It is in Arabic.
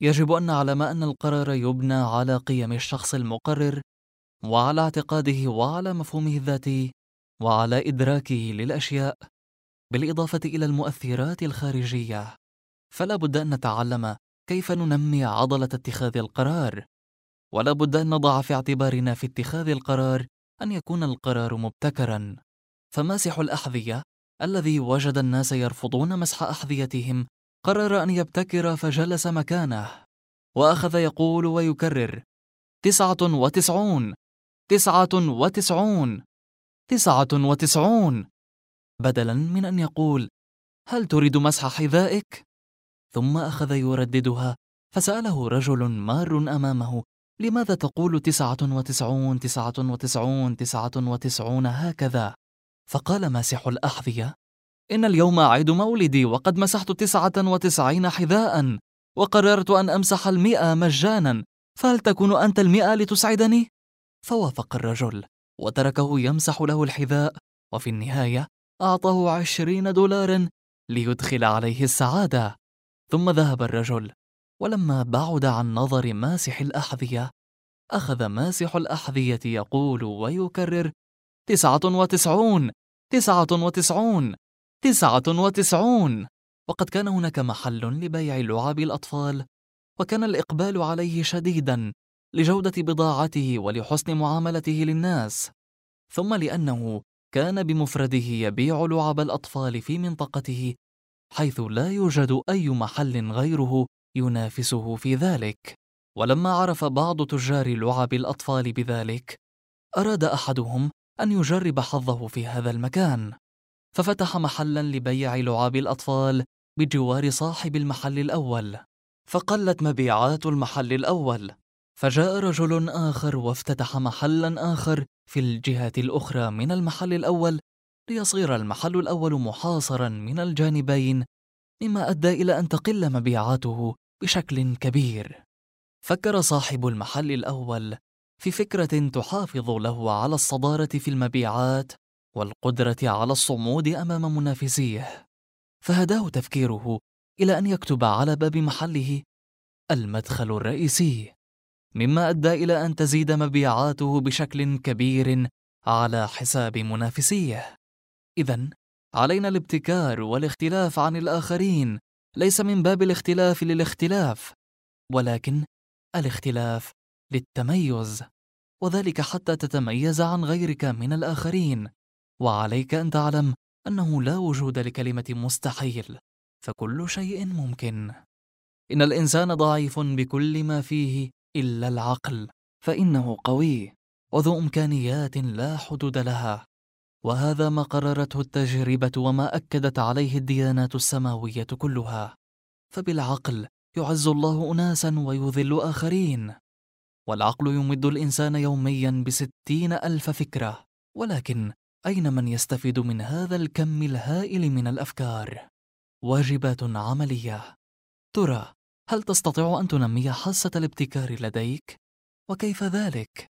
يجب أن نعلم أن القرار يبنى على قيم الشخص المقرر وعلى اعتقاده وعلى مفهومه الذاتي وعلى إدراكه للأشياء بالإضافة إلى المؤثرات الخارجية. فلا بد أن نتعلم كيف ننمي عضلة اتخاذ القرار ولا بد أن نضع في اعتبارنا في اتخاذ القرار أن يكون القرار مبتكرا. فماسح الأحذية الذي وجد الناس يرفضون مسح أحذيتهم قرر أن يبتكر فجلس مكانه وأخذ يقول ويكرر تسعة وتسعون تسعة وتسعون تسعة وتسعون بدلا من أن يقول هل تريد مسح حذائك؟ ثم أخذ يرددها فسأله رجل مار أمامه لماذا تقول تسعة وتسعون تسعة وتسعون تسعة وتسعون هكذا؟ فقال ماسح الأحذية إن اليوم عيد مولدي وقد مسحت تسعة وتسعين حذاء وقررت أن أمسح المئة مجانا فهل تكون أنت المئة لتسعدني؟ فوافق الرجل وتركه يمسح له الحذاء وفي النهاية أعطاه عشرين دولارا ليدخل عليه السعادة ثم ذهب الرجل ولما بعد عن نظر ماسح الأحذية أخذ ماسح الأحذية يقول ويكرر تسعة وتسعون تسعة وتسعون تسعة وتسعون. وقد كان هناك محل لبيع لعاب الأطفال وكان الإقبال عليه شديدا لجودة بضاعته ولحسن معاملته للناس. ثم لأنه كان بمفرده يبيع لعب الأطفال في منطقته حيث لا يوجد أي محل غيره ينافسه في ذلك. ولما عرف بعض تجار لعب الأطفال بذلك أراد أحدهم أن يجرب حظه في هذا المكان. ففتح محلا لبيع لعاب الأطفال بجوار صاحب المحل الأول فقلت مبيعات المحل الأول فجاء رجل آخر وافتتح محلا آخر في الجهة الأخرى من المحل الأول ليصير المحل الأول محاصرا من الجانبين مما أدى إلى أن تقل مبيعاته بشكل كبير. فكر صاحب المحل الأول في فكرة تحافظ له على الصدارة في المبيعات والقدرة على الصمود أمام منافسيه. فهداه تفكيره إلى أن يكتب على باب محله المدخل الرئيسي مما أدى إلى أن تزيد مبيعاته بشكل كبير على حساب منافسيه. إذا علينا الابتكار والاختلاف عن الآخرين ليس من باب الاختلاف للاختلاف ولكن الاختلاف للتميز وذلك حتى تتميز عن غيرك من الآخرين. وعليك أن تعلم أنه لا وجود لكلمة مستحيل فكل شيء ممكن. إن الإنسان ضعيف بكل ما فيه إلا العقل فإنه قوي وذو إمكانيات لا حدود لها. وهذا ما قررته التجربة وما أكدت عليه الديانات السماوية كلها. فبالعقل يعز الله أناسا ويذل آخرين. والعقل يمد الإنسان يوميا بستين ألف فكرة ولكن أين من يستفيد من هذا الكم الهائل من الأفكار؟ واجبات عملية ترى هل تستطيع أن تنمي حاسة الابتكار لديك؟ وكيف ذلك؟